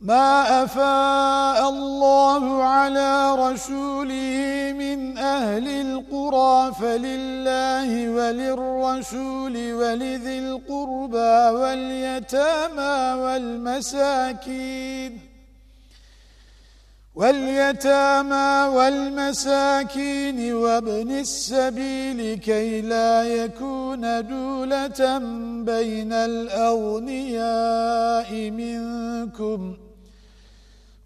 ما أفاء الله على رسوله من أهل القرى فلله وللرسول ولذي القربى واليتامى والمساكين واليتامى والمساكين وابن السبيل كي لا يكون دولة بين الأغنياء منكم